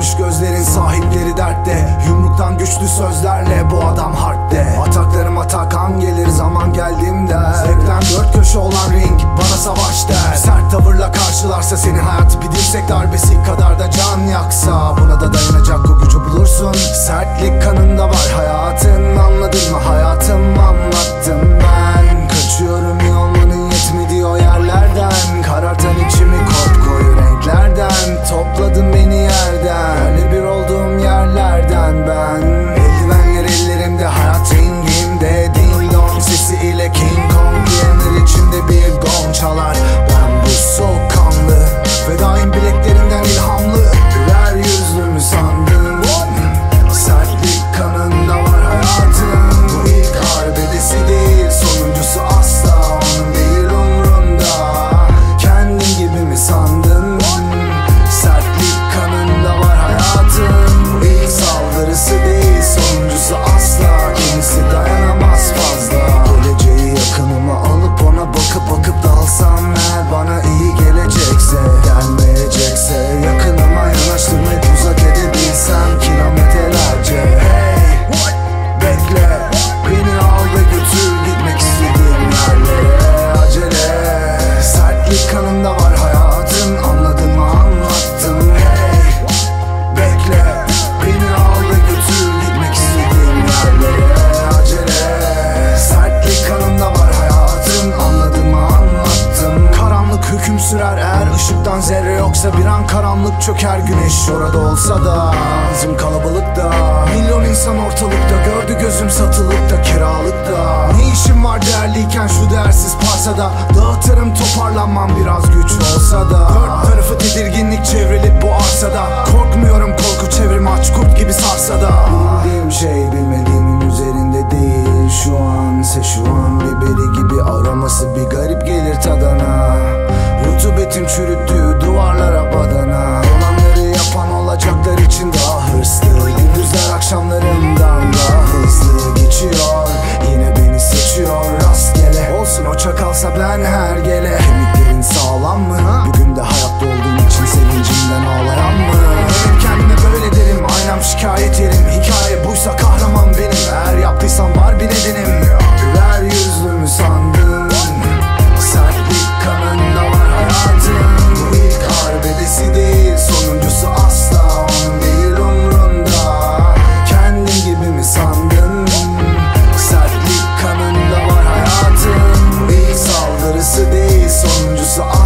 Kararmış gözlerin sahipleri dertte. Yumruktan güçlü sözlerle bu adam harpte. Ataklarım atakan gelir zaman geldiğimde Zevkten dört köşe olan ring bana savaş der. Sert tavırla karşılarsa seni hayat bir dirsek darbesi kadar da can yaksa. Buna da dayanacak o gücü bulursun. Sertlik kanında var hayatın anladın mı? Hayatım anlattım ben. Kaçıyorum iyi olmanın yetmediği o yerlerden. Karartan içimi kop koyu renklerden. Topladın an karanlık çöker güneş orada olsa da Bizim kalabalıkta Milyon insan ortalıkta Gördü gözüm satılıkta kiralıkta Ne işim var değerliyken şu değersiz parsada Dağıtırım toparlanmam biraz güç olsa da. Dört tarafı tedirginlik çevrilip bu arsada Korkmuyorum korku çevrim aç kurt gibi sarsa da. Bildiğim şey bilmediğimin üzerinde değil Şu an ise şu an biberi gibi aroması bir garip gelir tadana Rutubetim çürüttü 就是啊。